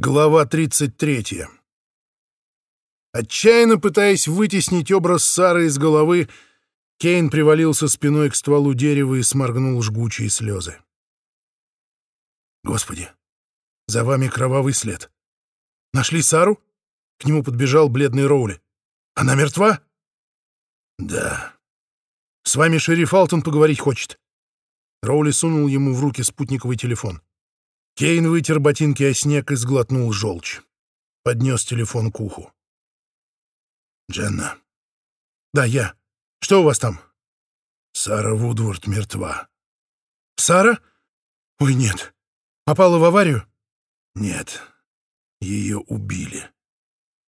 Глава 33. Отчаянно пытаясь вытеснить образ Сары из головы, Кейн привалился спиной к стволу дерева и сморгнул жгучие слезы. «Господи, за вами кровавый след. Нашли Сару?» К нему подбежал бледный Роули. «Она мертва?» «Да. С вами шериф Алтон поговорить хочет». Роули сунул ему в руки спутниковый телефон. Кейн вытер ботинки о снег и сглотнул желчь. Поднес телефон к уху. «Дженна». «Да, я. Что у вас там?» «Сара Вудворд мертва». «Сара? Ой, нет. Попала в аварию?» «Нет. Ее убили».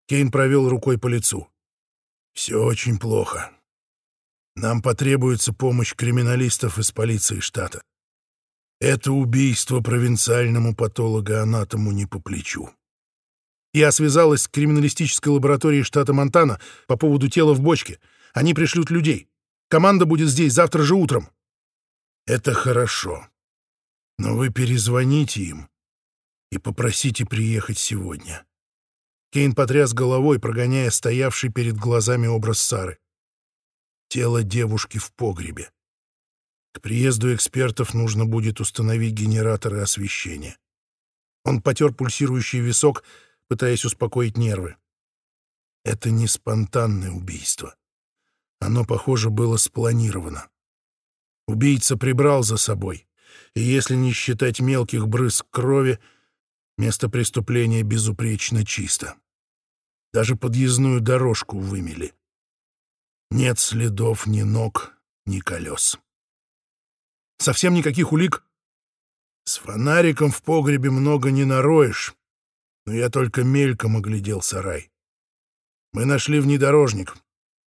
Кейн провел рукой по лицу. «Все очень плохо. Нам потребуется помощь криминалистов из полиции штата. Это убийство провинциальному патологоанатому не по плечу. Я связалась с криминалистической лабораторией штата Монтана по поводу тела в бочке. Они пришлют людей. Команда будет здесь завтра же утром. Это хорошо. Но вы перезвоните им и попросите приехать сегодня. Кейн потряс головой, прогоняя стоявший перед глазами образ Сары. Тело девушки в погребе. К приезду экспертов нужно будет установить генераторы освещения. Он потер пульсирующий висок, пытаясь успокоить нервы. Это не спонтанное убийство. Оно, похоже, было спланировано. Убийца прибрал за собой, и если не считать мелких брызг крови, место преступления безупречно чисто. Даже подъездную дорожку вымели. Нет следов ни ног, ни колес. Совсем никаких улик. С фонариком в погребе много не нароешь, но я только мельком оглядел сарай. Мы нашли внедорожник.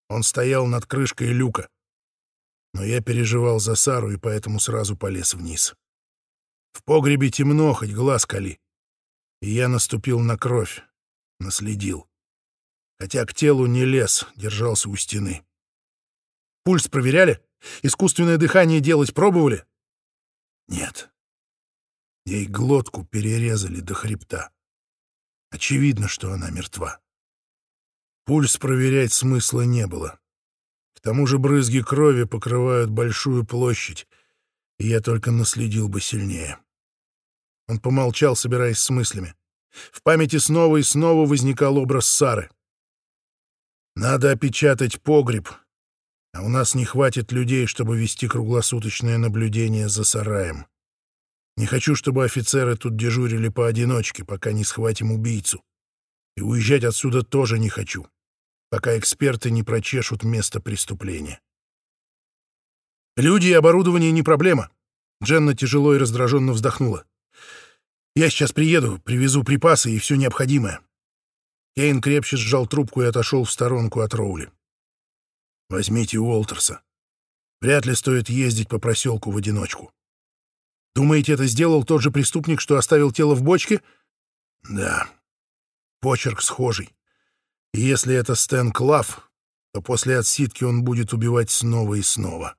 Он стоял над крышкой люка. Но я переживал за Сару и поэтому сразу полез вниз. В погребе темно, хоть глаз кали. И я наступил на кровь, наследил. Хотя к телу не лез, держался у стены. Пульс проверяли? Искусственное дыхание делать пробовали? Нет. Ей глотку перерезали до хребта. Очевидно, что она мертва. Пульс проверять смысла не было. К тому же брызги крови покрывают большую площадь, и я только наследил бы сильнее. Он помолчал, собираясь с мыслями. В памяти снова и снова возникал образ Сары. Надо опечатать погреб, а у нас не хватит людей, чтобы вести круглосуточное наблюдение за сараем. Не хочу, чтобы офицеры тут дежурили поодиночке, пока не схватим убийцу. И уезжать отсюда тоже не хочу, пока эксперты не прочешут место преступления. Люди и оборудование не проблема. Дженна тяжело и раздраженно вздохнула. Я сейчас приеду, привезу припасы и все необходимое. Кейн крепче сжал трубку и отошел в сторонку от Роули. Возьмите Уолтерса. Вряд ли стоит ездить по проселку в одиночку. Думаете, это сделал тот же преступник, что оставил тело в бочке? Да. Почерк схожий. И если это Стэн Клав, то после отсидки он будет убивать снова и снова.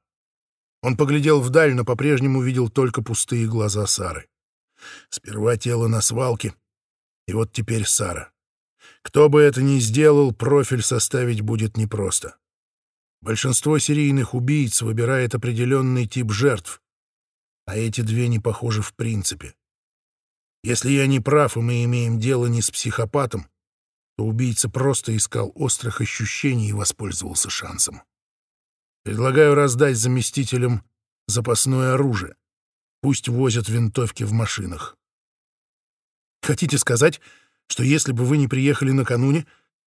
Он поглядел вдаль, но по-прежнему видел только пустые глаза Сары. Сперва тело на свалке, и вот теперь Сара. Кто бы это ни сделал, профиль составить будет непросто. Большинство серийных убийц выбирает определенный тип жертв, а эти две не похожи в принципе. Если я не прав, и мы имеем дело не с психопатом, то убийца просто искал острых ощущений и воспользовался шансом. Предлагаю раздать заместителям запасное оружие. Пусть возят винтовки в машинах. Хотите сказать, что если бы вы не приехали накануне,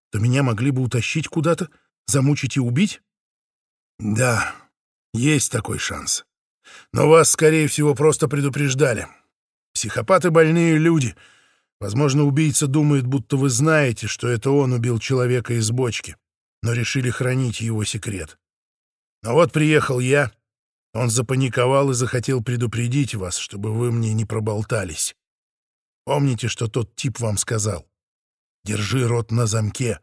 то меня могли бы утащить куда-то, замучить и убить? Да, есть такой шанс. Но вас, скорее всего, просто предупреждали. Психопаты — больные люди. Возможно, убийца думает, будто вы знаете, что это он убил человека из бочки, но решили хранить его секрет. Но вот приехал я. Он запаниковал и захотел предупредить вас, чтобы вы мне не проболтались. Помните, что тот тип вам сказал? Держи рот на замке,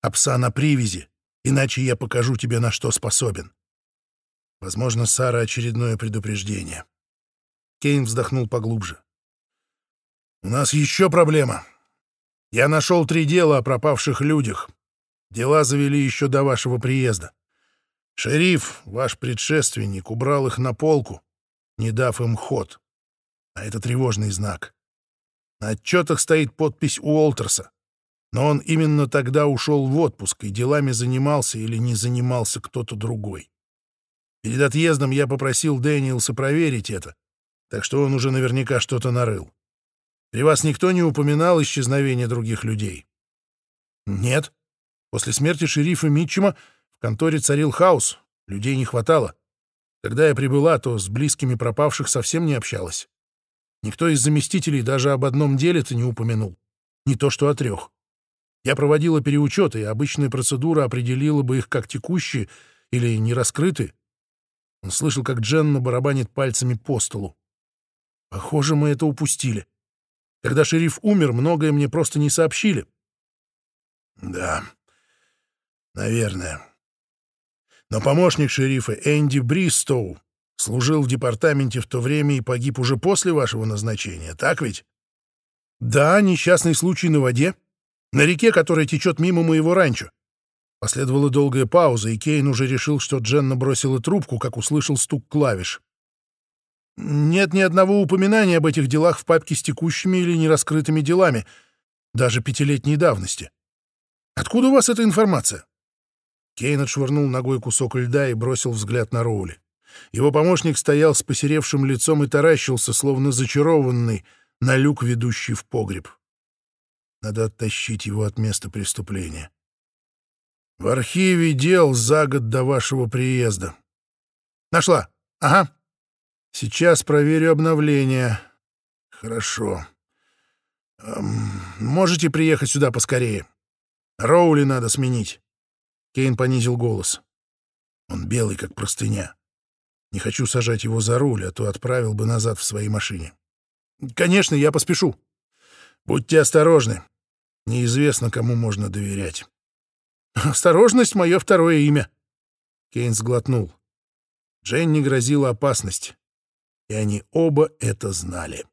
а на привязи, иначе я покажу тебе, на что способен. Возможно, Сара очередное предупреждение. Кейн вздохнул поглубже. «У нас еще проблема. Я нашел три дела о пропавших людях. Дела завели еще до вашего приезда. Шериф, ваш предшественник, убрал их на полку, не дав им ход. А это тревожный знак. На отчетах стоит подпись Уолтерса. Но он именно тогда ушел в отпуск, и делами занимался или не занимался кто-то другой. Перед отъездом я попросил Дэниелса проверить это, так что он уже наверняка что-то нарыл. При вас никто не упоминал исчезновение других людей? Нет. После смерти шерифа Митчема в конторе царил хаос, людей не хватало. Когда я прибыла, то с близкими пропавших совсем не общалась. Никто из заместителей даже об одном деле-то не упомянул. Не то что о трех. Я проводила переучеты, и обычная процедура определила бы их как текущие или не раскрыты. Он слышал, как Дженна барабанит пальцами по столу. Похоже, мы это упустили. Когда шериф умер, многое мне просто не сообщили. Да, наверное. Но помощник шерифа Энди Бристоу служил в департаменте в то время и погиб уже после вашего назначения, так ведь? Да, несчастный случай на воде, на реке, которая течет мимо моего ранчо. Последовала долгая пауза, и Кейн уже решил, что Дженна бросила трубку, как услышал стук клавиш. Нет ни одного упоминания об этих делах в папке с текущими или нераскрытыми делами, даже пятилетней давности. Откуда у вас эта информация? Кейн отшвырнул ногой кусок льда и бросил взгляд на Роули. Его помощник стоял с посеревшим лицом и таращился, словно зачарованный, на люк, ведущий в погреб. Надо оттащить его от места преступления. В архиве дел за год до вашего приезда. Нашла. Ага. Сейчас проверю обновление. Хорошо. Эм, можете приехать сюда поскорее. Роули надо сменить. Кейн понизил голос. Он белый, как простыня. Не хочу сажать его за руль, а то отправил бы назад в своей машине. Конечно, я поспешу. Будьте осторожны. Неизвестно, кому можно доверять. Осторожность — мое второе имя. Кейн сглотнул. Дженни грозила опасность, и они оба это знали.